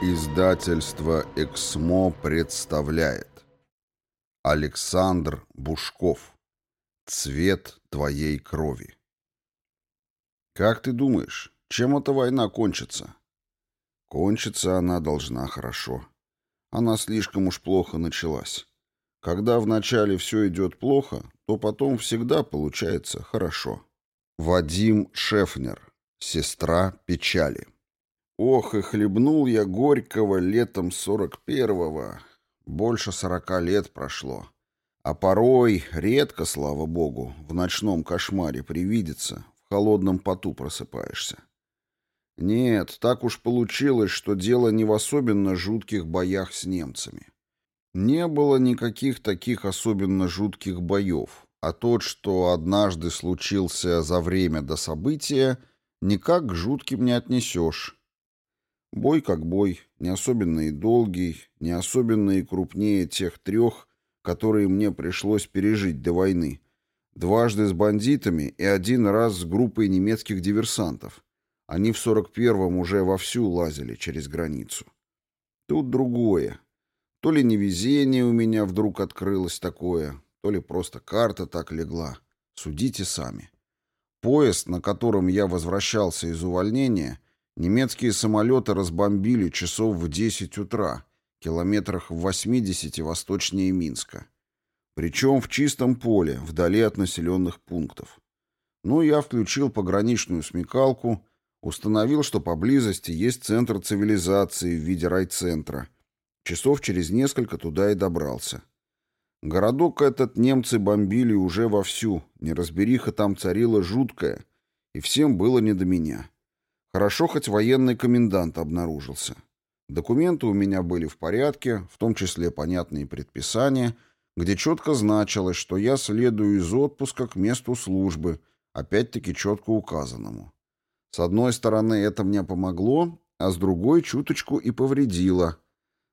Издательство «Эксмо» представляет Александр Бушков «Цвет твоей крови» Как ты думаешь, чем эта война кончится? Кончится она должна хорошо. Она слишком уж плохо началась. Когда вначале все идет плохо, то потом всегда получается хорошо. Вадим Шефнер. Сестра печали. Ох, и хлебнул я горького летом сорок первого. Больше сорока лет прошло. А порой, редко, слава богу, в ночном кошмаре привидится, в холодном поту просыпаешься. Нет, так уж получилось, что дело не в особенно жутких боях с немцами. Не было никаких таких особенно жутких боев, а тот, что однажды случился за время до события, никак к жутким не отнесешь. Бой как бой, не особенно и долгий, не особенно и крупнее тех трех, которые мне пришлось пережить до войны. Дважды с бандитами и один раз с группой немецких диверсантов. Они в 41-м уже вовсю лазили через границу. Тут другое. То ли невезение у меня вдруг открылось такое, то ли просто карта так легла. Судите сами. Поезд, на котором я возвращался из увольнения — Немецкие самолеты разбомбили часов в 10 утра, километрах в 80 восточнее Минска. Причем в чистом поле, вдали от населенных пунктов. Ну, я включил пограничную смекалку, установил, что поблизости есть центр цивилизации в виде райцентра. Часов через несколько туда и добрался. Городок этот немцы бомбили уже вовсю, неразбериха там царила жуткая, и всем было не до меня. Хорошо, хоть военный комендант обнаружился. Документы у меня были в порядке, в том числе понятные предписания, где четко значилось, что я следую из отпуска к месту службы, опять-таки четко указанному. С одной стороны, это мне помогло, а с другой чуточку и повредило.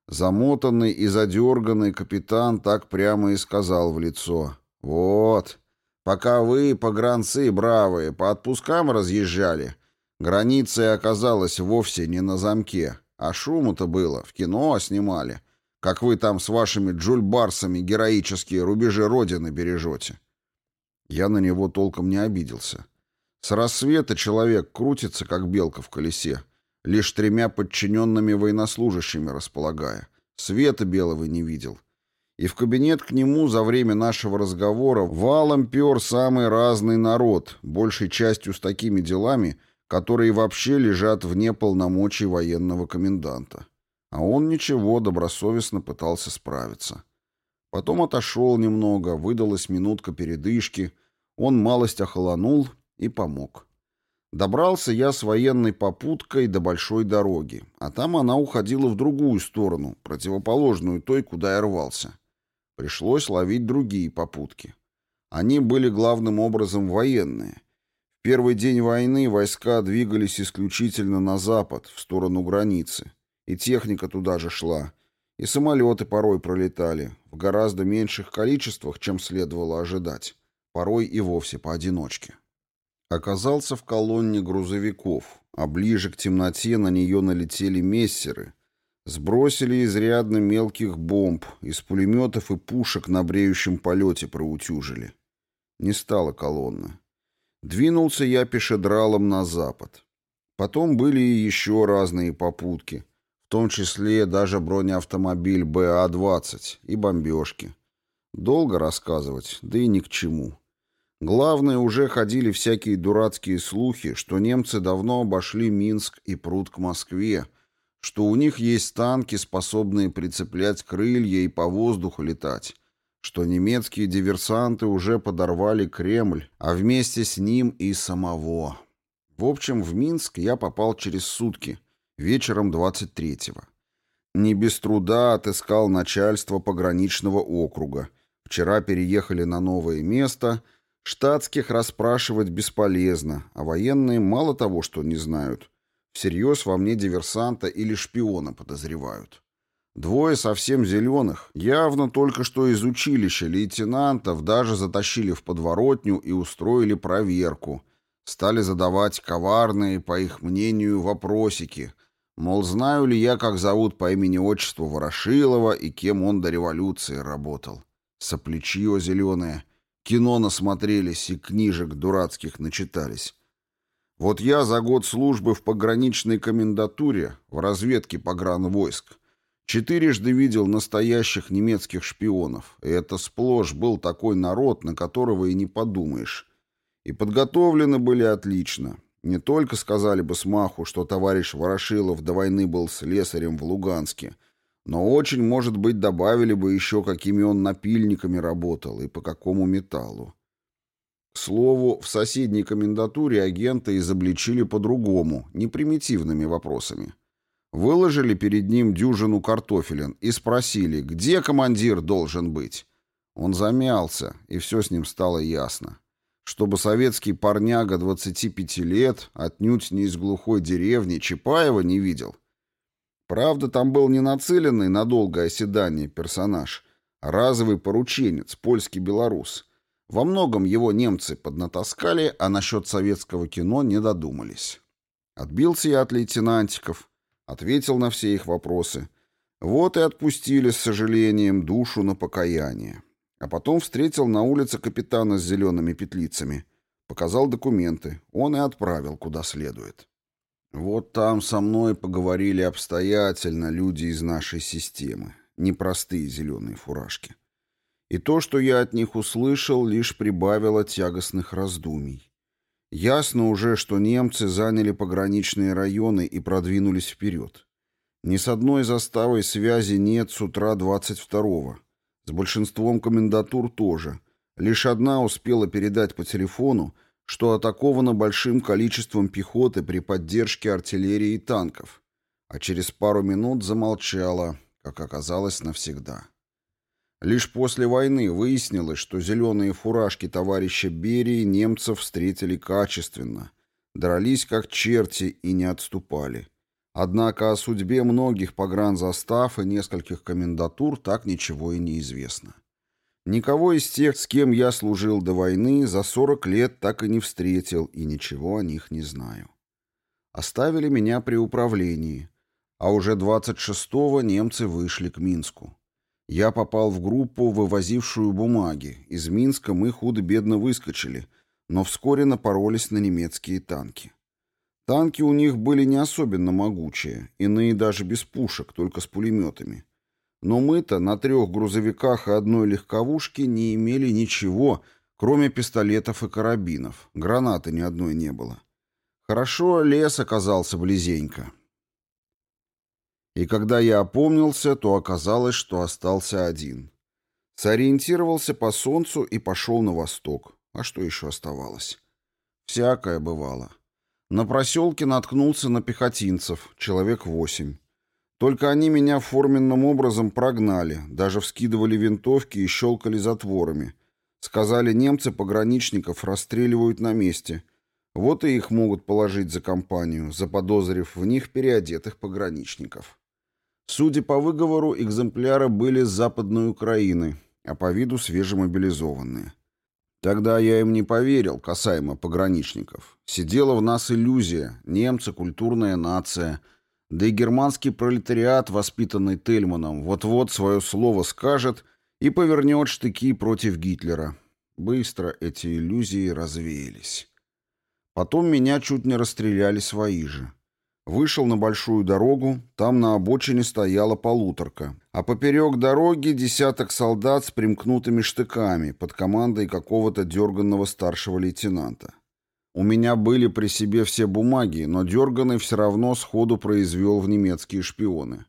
Замотанный и задерганный капитан так прямо и сказал в лицо. «Вот, пока вы, погранцы бравые, по отпускам разъезжали, Граница оказалась вовсе не на замке, а шуму-то было, в кино снимали, как вы там с вашими джульбарсами героические рубежи Родины бережете. Я на него толком не обиделся. С рассвета человек крутится, как белка в колесе, лишь тремя подчиненными военнослужащими располагая. Света белого не видел. И в кабинет к нему за время нашего разговора валом пер самый разный народ, большей частью с такими делами, которые вообще лежат вне полномочий военного коменданта. А он ничего, добросовестно пытался справиться. Потом отошел немного, выдалась минутка передышки, он малость охолонул и помог. Добрался я с военной попуткой до большой дороги, а там она уходила в другую сторону, противоположную той, куда я рвался. Пришлось ловить другие попутки. Они были главным образом военные, первый день войны войска двигались исключительно на запад, в сторону границы. И техника туда же шла. И самолеты порой пролетали, в гораздо меньших количествах, чем следовало ожидать. Порой и вовсе поодиночке. Оказался в колонне грузовиков, а ближе к темноте на нее налетели мессеры. Сбросили изрядно мелких бомб, из пулеметов и пушек на бреющем полете проутюжили. Не стало колонны. Двинулся я пешедралом на запад. Потом были и еще разные попутки, в том числе даже бронеавтомобиль БА-20 и бомбежки. Долго рассказывать, да и ни к чему. Главное, уже ходили всякие дурацкие слухи, что немцы давно обошли Минск и прут к Москве, что у них есть танки, способные прицеплять крылья и по воздуху летать, что немецкие диверсанты уже подорвали Кремль, а вместе с ним и самого. В общем, в Минск я попал через сутки, вечером 23-го. Не без труда отыскал начальство пограничного округа. Вчера переехали на новое место. Штатских расспрашивать бесполезно, а военные мало того, что не знают. Всерьез во мне диверсанта или шпиона подозревают. Двое совсем зеленых, явно только что из училища лейтенантов, даже затащили в подворотню и устроили проверку. Стали задавать коварные, по их мнению, вопросики. Мол, знаю ли я, как зовут по имени-отчеству Ворошилова и кем он до революции работал. Соплечье зеленое. Кино насмотрелись и книжек дурацких начитались. Вот я за год службы в пограничной комендатуре, в разведке погранвойск, четырежды видел настоящих немецких шпионов, и это сплошь был такой народ, на которого и не подумаешь. И подготовлены были отлично. Не только сказали бы смаху, что товарищ Ворошилов до войны был слесарем в Луганске, но очень, может быть, добавили бы еще, какими он напильниками работал и по какому металлу. К слову, в соседней комендатуре агента изобличили по-другому, не примитивными вопросами. Выложили перед ним дюжину картофелин и спросили, где командир должен быть. Он замялся, и все с ним стало ясно. Чтобы советский парняга 25 лет, отнюдь не из глухой деревни, Чапаева не видел. Правда, там был не нацеленный на долгое оседание персонаж, а разовый порученец, польский белорус — во многом его немцы поднатаскали, а насчет советского кино не додумались. Отбился я от лейтенантиков, ответил на все их вопросы. Вот и отпустили с сожалением душу на покаяние. А потом встретил на улице капитана с зелеными петлицами. Показал документы. Он и отправил куда следует. Вот там со мной поговорили обстоятельно люди из нашей системы. Непростые зеленые фуражки. И то, что я от них услышал, лишь прибавило тягостных раздумий. Ясно уже, что немцы заняли пограничные районы и продвинулись вперед. Ни с одной заставой связи нет с утра 22-го. С большинством комендатур тоже. Лишь одна успела передать по телефону, что атакована большим количеством пехоты при поддержке артиллерии и танков, а через пару минут замолчала, как оказалось навсегда. Лишь после войны выяснилось, что зеленые фуражки товарища Берии немцев встретили качественно, дрались как черти и не отступали. Однако о судьбе многих погранзастав и нескольких комендатур так ничего и не известно. Никого из тех, с кем я служил до войны, за 40 лет так и не встретил и ничего о них не знаю. Оставили меня при управлении, а уже 26-го немцы вышли к Минску. Я попал в группу, вывозившую бумаги. Из Минска мы худо-бедно выскочили, но вскоре напоролись на немецкие танки. Танки у них были не особенно могучие, иные даже без пушек, только с пулеметами. Но мы-то на трех грузовиках и одной легковушке не имели ничего, кроме пистолетов и карабинов. Гранаты ни одной не было. Хорошо, лес оказался близенько. И когда я опомнился, то оказалось, что остался один. Сориентировался по солнцу и пошел на восток. А что еще оставалось? Всякое бывало. На проселке наткнулся на пехотинцев, человек восемь. Только они меня форменным образом прогнали, даже вскидывали винтовки и щелкали затворами. Сказали, немцы пограничников расстреливают на месте. Вот и их могут положить за компанию, заподозрив в них переодетых пограничников. Судя по выговору, экземпляры были с Западной Украины, а по виду свежемобилизованные. Тогда я им не поверил, касаемо пограничников. Сидела в нас иллюзия, немцы, культурная нация, да и германский пролетариат, воспитанный Тельманом, вот-вот свое слово скажет и повернет штыки против Гитлера. Быстро эти иллюзии развеялись. Потом меня чуть не расстреляли свои же. Вышел на большую дорогу, там на обочине стояла полуторка, а поперек дороги десяток солдат с примкнутыми штыками под командой какого-то дерганного старшего лейтенанта. У меня были при себе все бумаги, но дерганный все равно сходу произвел в немецкие шпионы.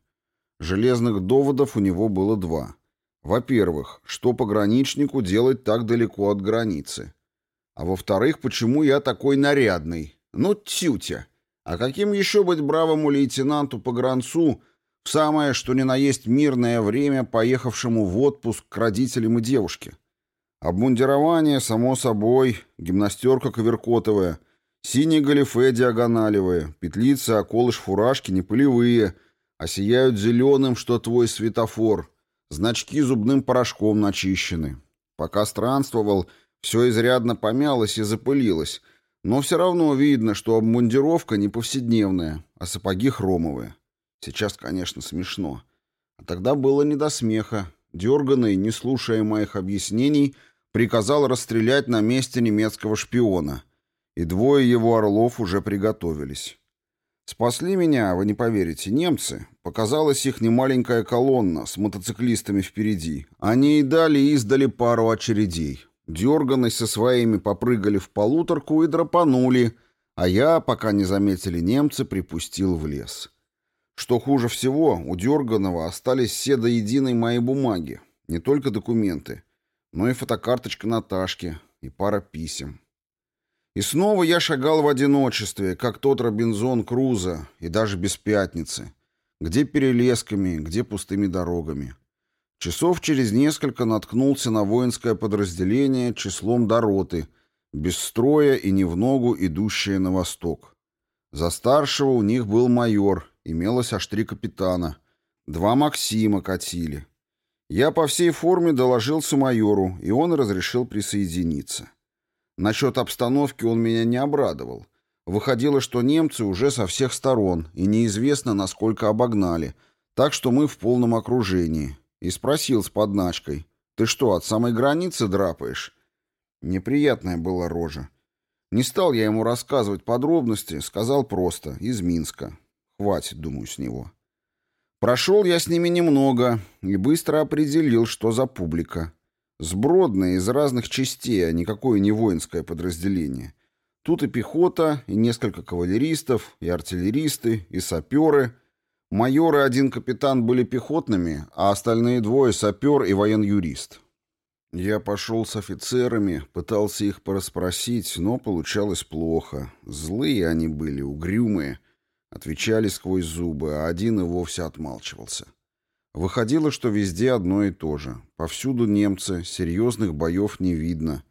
Железных доводов у него было два. Во-первых, что пограничнику делать так далеко от границы? А во-вторых, почему я такой нарядный? Ну, тютя! А каким еще быть бравому лейтенанту погранцу в самое, что ни на есть мирное время, поехавшему в отпуск к родителям и девушке? Обмундирование, само собой, гимнастерка коверкотовая, синие галифе диагоналевые, петлицы, околыш фуражки не полевые, а сияют зеленым, что твой светофор, значки зубным порошком начищены. Пока странствовал, все изрядно помялось и запылилось — но все равно видно, что обмундировка не повседневная, а сапоги хромовые. Сейчас, конечно, смешно. А тогда было не до смеха. Дерганный, не слушая моих объяснений, приказал расстрелять на месте немецкого шпиона. И двое его орлов уже приготовились. Спасли меня, вы не поверите, немцы. Показалась их немаленькая колонна с мотоциклистами впереди. Они и дали издали пару очередей. Дерганный со своими попрыгали в полуторку и драпанули, а я, пока не заметили немцы, припустил в лес. Что хуже всего, у Дерганова остались все до единой мои бумаги. Не только документы, но и фотокарточка Наташки, и пара писем. И снова я шагал в одиночестве, как тот Робинзон Крузо, и даже без пятницы. Где перелесками, где пустыми дорогами. Часов через несколько наткнулся на воинское подразделение числом до роты, без строя и не в ногу идущее на восток. За старшего у них был майор, Имелось аж три капитана. Два Максима катили. Я по всей форме доложился майору, и он разрешил присоединиться. Насчет обстановки он меня не обрадовал. Выходило, что немцы уже со всех сторон, и неизвестно, насколько обогнали, так что мы в полном окружении. И спросил с подначкой, «Ты что, от самой границы драпаешь?» Неприятная была рожа. Не стал я ему рассказывать подробности, сказал просто, из Минска. Хватит, думаю, с него. Прошел я с ними немного и быстро определил, что за публика. Сбродная из разных частей, а никакое не воинское подразделение. Тут и пехота, и несколько кавалеристов, и артиллеристы, и саперы. Майор и один капитан были пехотными, а остальные двое — сапер и воен-юрист. Я пошел с офицерами, пытался их порасспросить, но получалось плохо. Злые они были, угрюмые — Отвечали сквозь зубы, а один и вовсе отмалчивался. Выходило, что везде одно и то же. Повсюду немцы, серьезных боев не видно.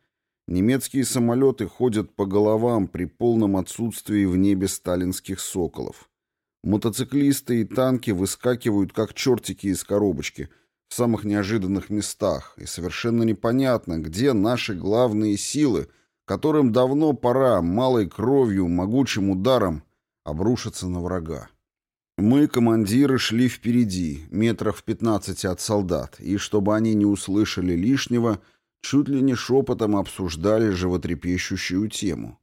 Немецкие самолеты ходят по головам при полном отсутствии в небе сталинских соколов. Мотоциклисты и танки выскакивают, как чертики из коробочки, в самых неожиданных местах, и совершенно непонятно, где наши главные силы, которым давно пора малой кровью, могучим ударом обрушиться на врага. Мы, командиры, шли впереди, метрах в пятнадцати от солдат, и, чтобы они не услышали лишнего, чуть ли не шепотом обсуждали животрепещущую тему.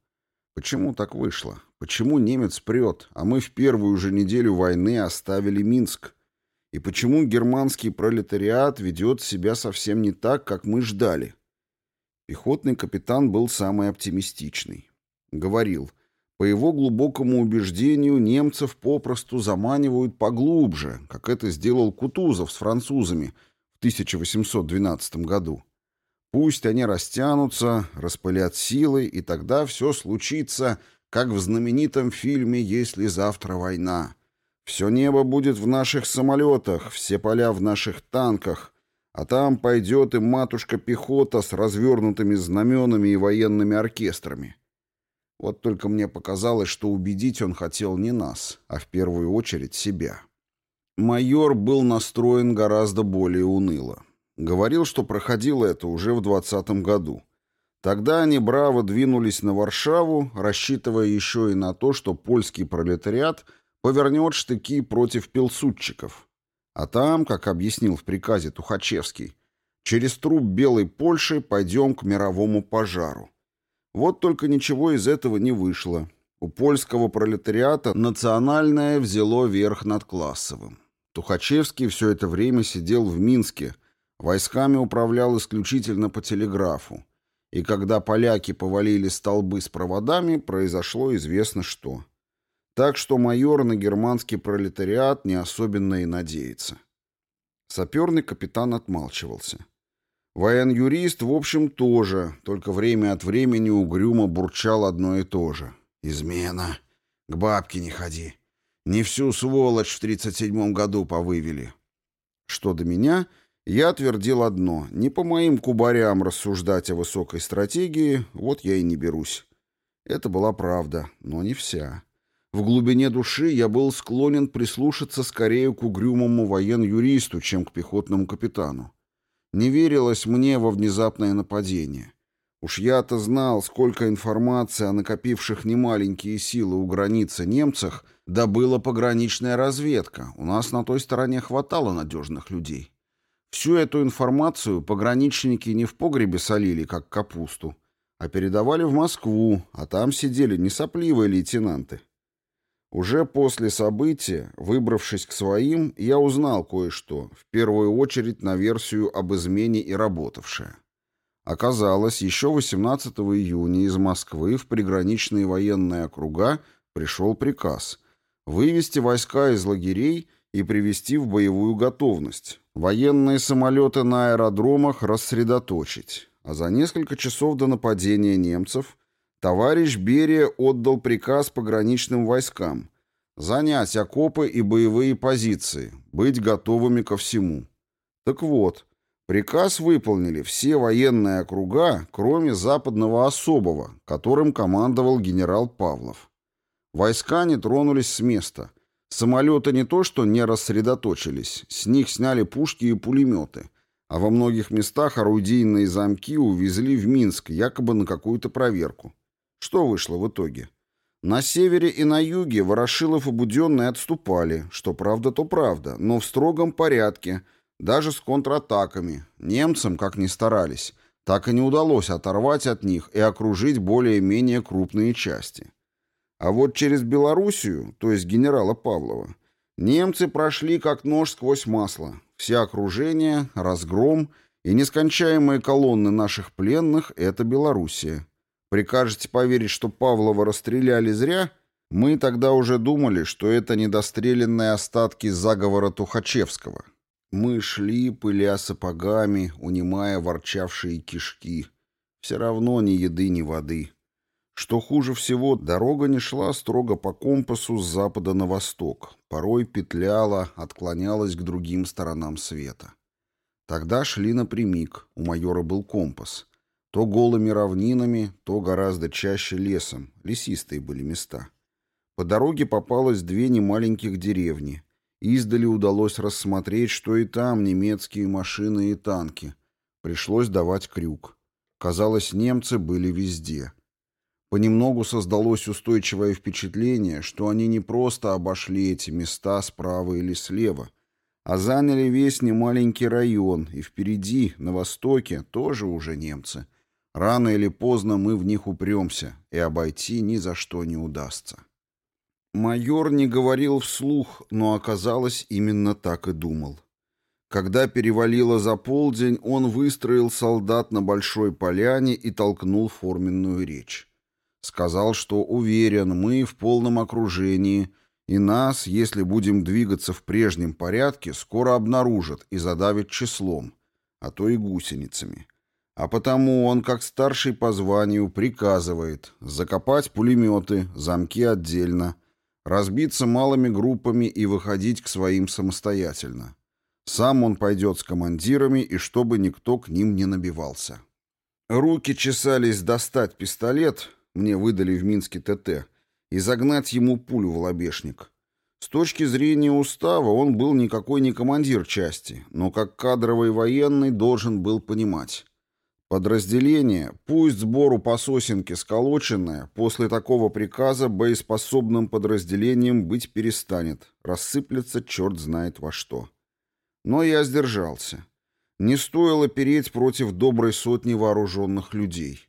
Почему так вышло? Почему немец прет, а мы в первую же неделю войны оставили Минск? И почему германский пролетариат ведет себя совсем не так, как мы ждали? Пехотный капитан был самый оптимистичный. Говорил — по его глубокому убеждению, немцев попросту заманивают поглубже, как это сделал Кутузов с французами в 1812 году. Пусть они растянутся, распылят силы, и тогда все случится, как в знаменитом фильме «Если завтра война». Все небо будет в наших самолетах, все поля в наших танках, а там пойдет и матушка-пехота с развернутыми знаменами и военными оркестрами. Вот только мне показалось, что убедить он хотел не нас, а в первую очередь себя. Майор был настроен гораздо более уныло. Говорил, что проходило это уже в двадцатом году. Тогда они браво двинулись на Варшаву, рассчитывая еще и на то, что польский пролетариат повернет штыки против пилсудчиков. А там, как объяснил в приказе Тухачевский, через труп Белой Польши пойдем к мировому пожару. Вот только ничего из этого не вышло. У польского пролетариата национальное взяло верх над классовым. Тухачевский все это время сидел в Минске, войсками управлял исключительно по телеграфу. И когда поляки повалили столбы с проводами, произошло известно что. Так что майор на германский пролетариат не особенно и надеется. Саперный капитан отмалчивался. Воен-юрист, в общем, тоже, только время от времени угрюмо бурчал одно и то же. «Измена. К бабке не ходи. Не всю сволочь в тридцать седьмом году повывели». Что до меня, я твердил одно. Не по моим кубарям рассуждать о высокой стратегии, вот я и не берусь. Это была правда, но не вся. В глубине души я был склонен прислушаться скорее к угрюмому воен-юристу, чем к пехотному капитану. Не верилось мне во внезапное нападение. Уж я-то знал, сколько информации о накопивших немаленькие силы у границы немцах добыла пограничная разведка. У нас на той стороне хватало надежных людей. Всю эту информацию пограничники не в погребе солили, как капусту, а передавали в Москву, а там сидели не сопливые лейтенанты. Уже после события, выбравшись к своим, я узнал кое-что, в первую очередь на версию об измене и работавшее. Оказалось, еще 18 июня из Москвы в приграничные военные округа пришел приказ вывести войска из лагерей и привести в боевую готовность, военные самолеты на аэродромах рассредоточить, а за несколько часов до нападения немцев товарищ Берия отдал приказ пограничным войскам занять окопы и боевые позиции, быть готовыми ко всему. Так вот, Приказ выполнили все военные округа, кроме западного особого, которым командовал генерал Павлов. Войска не тронулись с места. Самолеты не то что не рассредоточились, с них сняли пушки и пулеметы, а во многих местах орудийные замки увезли в Минск, якобы на какую-то проверку. Что вышло в итоге? На севере и на юге Ворошилов и Буденный отступали, что правда, то правда, но в строгом порядке – даже с контратаками. Немцам, как ни старались, так и не удалось оторвать от них и окружить более-менее крупные части. А вот через Белоруссию, то есть генерала Павлова, немцы прошли как нож сквозь масло. Все окружения, разгром и нескончаемые колонны наших пленных — это Белоруссия. Прикажете поверить, что Павлова расстреляли зря? Мы тогда уже думали, что это недостреленные остатки заговора Тухачевского. Мы шли, пыля сапогами, унимая ворчавшие кишки. Все равно ни еды, ни воды. Что хуже всего, дорога не шла строго по компасу с запада на восток. Порой петляла, отклонялась к другим сторонам света. Тогда шли напрямик, у майора был компас. То голыми равнинами, то гораздо чаще лесом, лесистые были места. По дороге попалось две немаленьких деревни — Издали удалось рассмотреть, что и там немецкие машины и танки. Пришлось давать крюк. Казалось, немцы были везде. Понемногу создалось устойчивое впечатление, что они не просто обошли эти места справа или слева, а заняли весь немаленький район, и впереди, на востоке, тоже уже немцы. Рано или поздно мы в них упремся, и обойти ни за что не удастся. Майор не говорил вслух, но оказалось, именно так и думал. Когда перевалило за полдень, он выстроил солдат на большой поляне и толкнул форменную речь. Сказал, что уверен, мы в полном окружении, и нас, если будем двигаться в прежнем порядке, скоро обнаружат и задавят числом, а то и гусеницами. А потому он, как старший по званию, приказывает закопать пулеметы, замки отдельно, разбиться малыми группами и выходить к своим самостоятельно. Сам он пойдет с командирами, и чтобы никто к ним не набивался. Руки чесались достать пистолет, мне выдали в Минске ТТ, и загнать ему пулю в лобешник. С точки зрения устава он был никакой не командир части, но как кадровый военный должен был понимать. Подразделение, пусть сбору по сосенке сколоченное, после такого приказа боеспособным подразделением быть перестанет, рассыплется черт знает во что. Но я сдержался. Не стоило переть против доброй сотни вооруженных людей.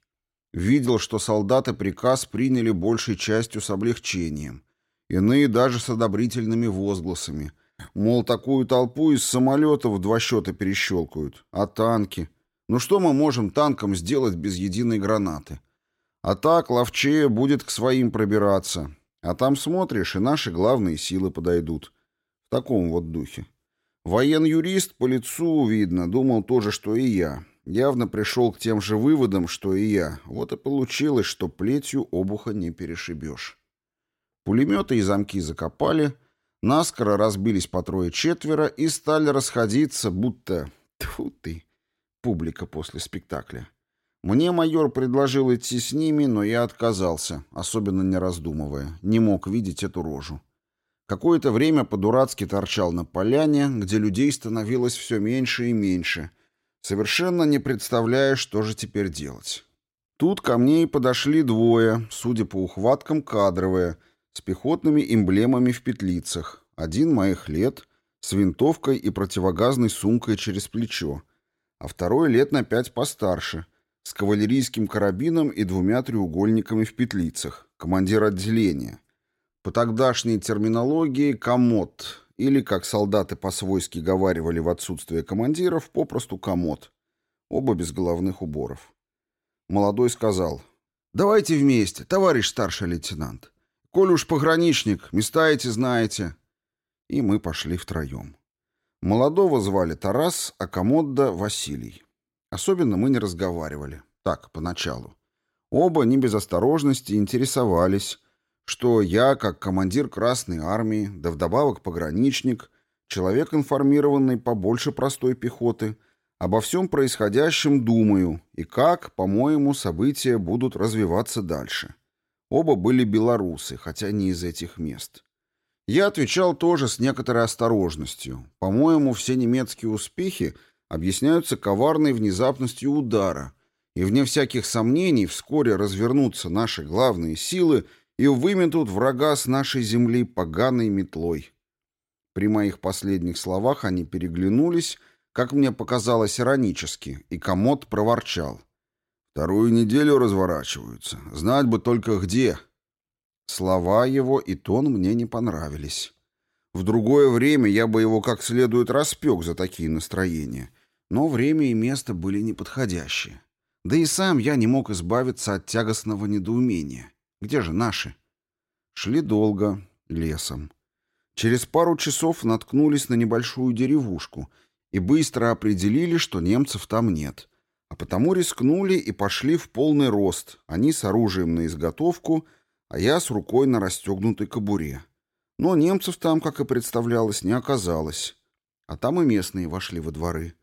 Видел, что солдаты приказ приняли большей частью с облегчением. Иные даже с одобрительными возгласами. Мол, такую толпу из самолетов два счета перещелкают. А танки? Ну что мы можем танком сделать без единой гранаты? А так ловчее будет к своим пробираться. А там смотришь, и наши главные силы подойдут. В таком вот духе. Воен-юрист по лицу, видно, думал то же, что и я. Явно пришел к тем же выводам, что и я. Вот и получилось, что плетью обуха не перешибешь. Пулеметы и замки закопали, наскоро разбились по трое-четверо и стали расходиться, будто... Тьфу ты! публика после спектакля. Мне майор предложил идти с ними, но я отказался, особенно не раздумывая. Не мог видеть эту рожу. Какое-то время по-дурацки торчал на поляне, где людей становилось все меньше и меньше, совершенно не представляя, что же теперь делать. Тут ко мне и подошли двое, судя по ухваткам, кадровые, с пехотными эмблемами в петлицах. Один моих лет, с винтовкой и противогазной сумкой через плечо, а второй лет на пять постарше, с кавалерийским карабином и двумя треугольниками в петлицах, командир отделения. По тогдашней терминологии «комод», или, как солдаты по-свойски говаривали в отсутствие командиров, попросту «комод». Оба без головных уборов. Молодой сказал, «Давайте вместе, товарищ старший лейтенант. Коль уж пограничник, места эти знаете». И мы пошли втроем. Молодого звали Тарас, а Комодда — Василий. Особенно мы не разговаривали. Так, поначалу. Оба не без осторожности интересовались, что я, как командир Красной Армии, да вдобавок пограничник, человек информированный побольше простой пехоты — Обо всем происходящем думаю и как, по-моему, события будут развиваться дальше. Оба были белорусы, хотя не из этих мест. Я отвечал тоже с некоторой осторожностью. По-моему, все немецкие успехи объясняются коварной внезапностью удара, и вне всяких сомнений вскоре развернутся наши главные силы и выметут врага с нашей земли поганой метлой. При моих последних словах они переглянулись как мне показалось иронически, и комод проворчал. «Вторую неделю разворачиваются. Знать бы только где». Слова его и тон мне не понравились. В другое время я бы его как следует распек за такие настроения, но время и место были неподходящие. Да и сам я не мог избавиться от тягостного недоумения. Где же наши? Шли долго, лесом. Через пару часов наткнулись на небольшую деревушку — и быстро определили, что немцев там нет. А потому рискнули и пошли в полный рост, они с оружием на изготовку, а я с рукой на расстегнутой кобуре. Но немцев там, как и представлялось, не оказалось. А там и местные вошли во дворы.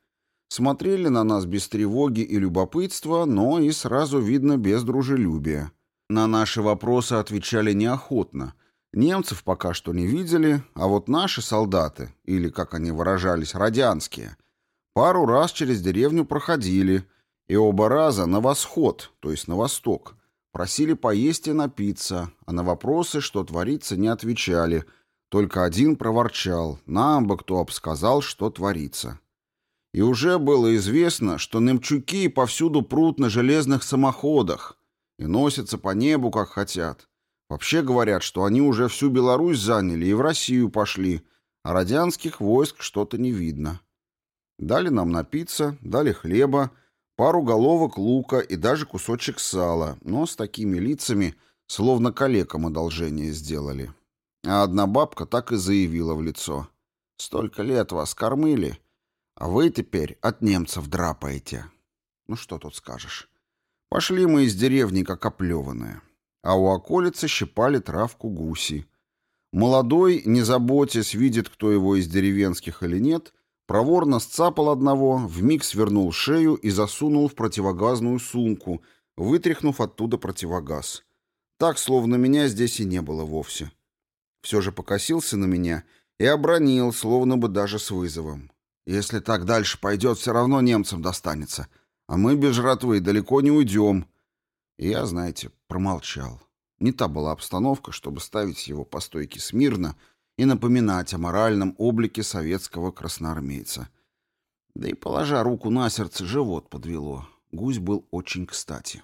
Смотрели на нас без тревоги и любопытства, но и сразу видно без дружелюбия. На наши вопросы отвечали неохотно, Немцев пока что не видели, а вот наши солдаты, или, как они выражались, радянские, пару раз через деревню проходили, и оба раза на восход, то есть на восток, просили поесть и напиться, а на вопросы, что творится, не отвечали, только один проворчал, нам бы кто обсказал, что творится. И уже было известно, что немчуки повсюду прут на железных самоходах и носятся по небу, как хотят. Вообще говорят, что они уже всю Беларусь заняли и в Россию пошли, а радянских войск что-то не видно. Дали нам напиться, дали хлеба, пару головок лука и даже кусочек сала, но с такими лицами, словно калекам одолжение сделали. А одна бабка так и заявила в лицо. «Столько лет вас кормили, а вы теперь от немцев драпаете». Ну что тут скажешь. Пошли мы из деревни, как оплеванные а у околицы щипали травку гуси. Молодой, не заботясь, видит, кто его из деревенских или нет, проворно сцапал одного, вмиг свернул шею и засунул в противогазную сумку, вытряхнув оттуда противогаз. Так, словно меня здесь и не было вовсе. Все же покосился на меня и обронил, словно бы даже с вызовом. «Если так дальше пойдет, все равно немцам достанется, а мы без жратвы далеко не уйдем». И я, знаете, промолчал. Не та была обстановка, чтобы ставить его по стойке смирно и напоминать о моральном облике советского красноармейца. Да и, положа руку на сердце, живот подвело. Гусь был очень кстати.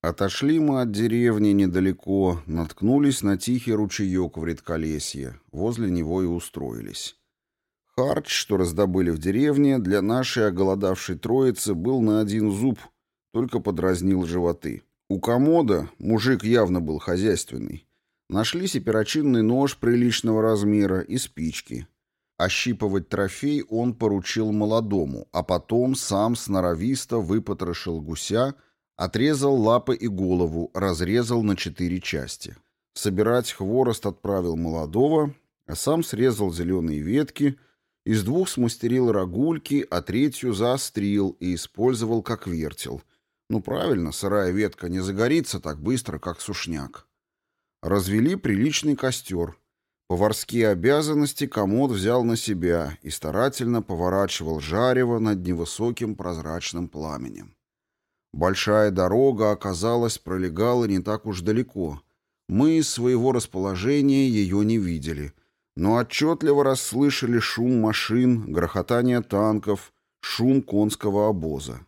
Отошли мы от деревни недалеко, наткнулись на тихий ручеек в редколесье. Возле него и устроились. Харч, что раздобыли в деревне, для нашей оголодавшей троицы был на один зуб, только подразнил животы. У комода, мужик явно был хозяйственный, нашлись и перочинный нож приличного размера, и спички. Ощипывать трофей он поручил молодому, а потом сам сноровисто выпотрошил гуся, отрезал лапы и голову, разрезал на четыре части. Собирать хворост отправил молодого, а сам срезал зеленые ветки, из двух смастерил рогульки, а третью заострил и использовал как вертел — ну правильно, сырая ветка не загорится так быстро, как сушняк. Развели приличный костер. Поварские обязанности комод взял на себя и старательно поворачивал жарево над невысоким прозрачным пламенем. Большая дорога, оказалось, пролегала не так уж далеко. Мы из своего расположения ее не видели, но отчетливо расслышали шум машин, грохотание танков, шум конского обоза.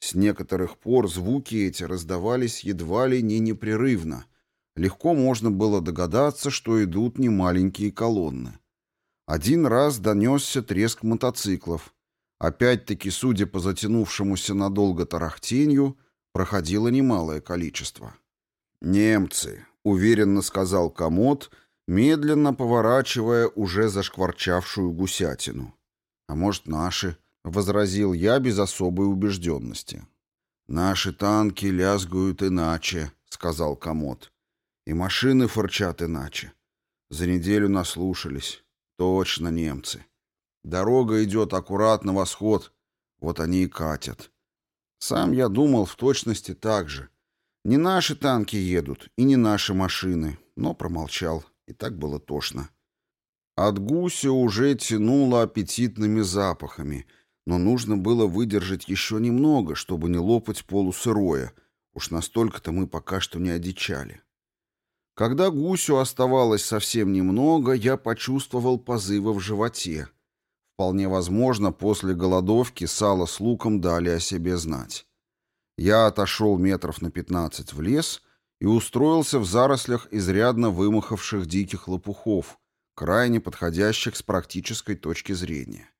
С некоторых пор звуки эти раздавались едва ли не непрерывно. Легко можно было догадаться, что идут немаленькие колонны. Один раз донесся треск мотоциклов. Опять-таки, судя по затянувшемуся надолго тарахтенью, проходило немалое количество. «Немцы», — уверенно сказал комод, медленно поворачивая уже зашкварчавшую гусятину. «А может, наши?» — возразил я без особой убежденности. «Наши танки лязгают иначе», — сказал комод. «И машины фырчат иначе. За неделю наслушались. Точно немцы. Дорога идет аккуратно восход, вот они и катят. Сам я думал в точности так же. Не наши танки едут и не наши машины, но промолчал, и так было тошно. От гуся уже тянуло аппетитными запахами, но нужно было выдержать еще немного, чтобы не лопать полусырое. Уж настолько-то мы пока что не одичали. Когда гусю оставалось совсем немного, я почувствовал позывы в животе — Вполне возможно, после голодовки сало с луком дали о себе знать. Я отошел метров на пятнадцать в лес и устроился в зарослях изрядно вымахавших диких лопухов, крайне подходящих с практической точки зрения.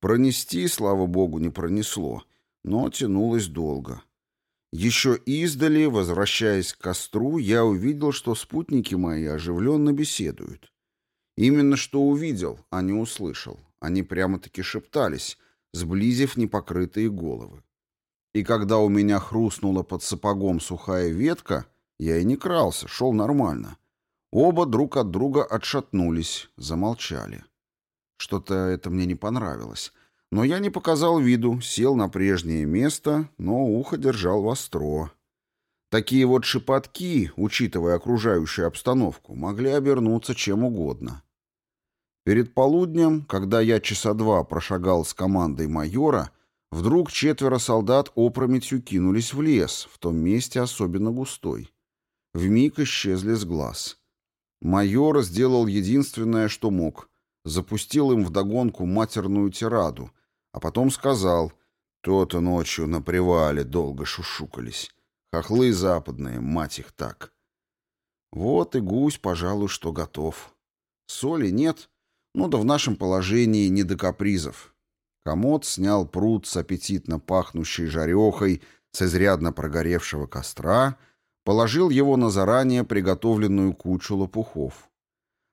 Пронести, слава богу, не пронесло, но тянулось долго. Еще издали, возвращаясь к костру, я увидел, что спутники мои оживленно беседуют. Именно что увидел, а не услышал. Они прямо-таки шептались, сблизив непокрытые головы. И когда у меня хрустнула под сапогом сухая ветка, я и не крался, шел нормально. Оба друг от друга отшатнулись, замолчали. Что-то это мне не понравилось. Но я не показал виду, сел на прежнее место, но ухо держал востро. Такие вот шепотки, учитывая окружающую обстановку, могли обернуться чем угодно. Перед полуднем, когда я часа два прошагал с командой майора, вдруг четверо солдат опрометью кинулись в лес, в том месте особенно густой. Вмиг исчезли с глаз. Майор сделал единственное, что мог. Запустил им вдогонку матерную тираду, а потом сказал, «То-то ночью на привале долго шушукались. Хохлы западные, мать их так». Вот и гусь, пожалуй, что готов. Соли нет, ну да в нашем положении не до капризов. Комод снял пруд с аппетитно пахнущей жарехой с изрядно прогоревшего костра, положил его на заранее приготовленную кучу лопухов.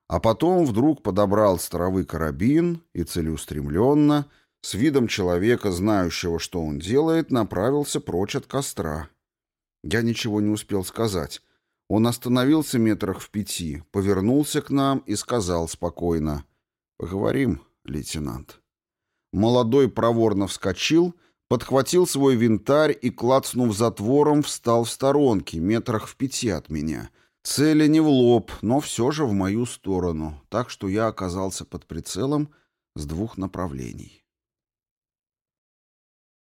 А потом вдруг подобрал старовый карабин и целеустремленно, с видом человека, знающего, что он делает, направился прочь от костра. Я ничего не успел сказать. Он остановился метрах в пяти, повернулся к нам и сказал спокойно «Поговорим, лейтенант». Молодой проворно вскочил, подхватил свой винтарь и, клацнув затвором, встал в сторонке, метрах в пяти от меня. Цели не в лоб, но все же в мою сторону, так что я оказался под прицелом с двух направлений.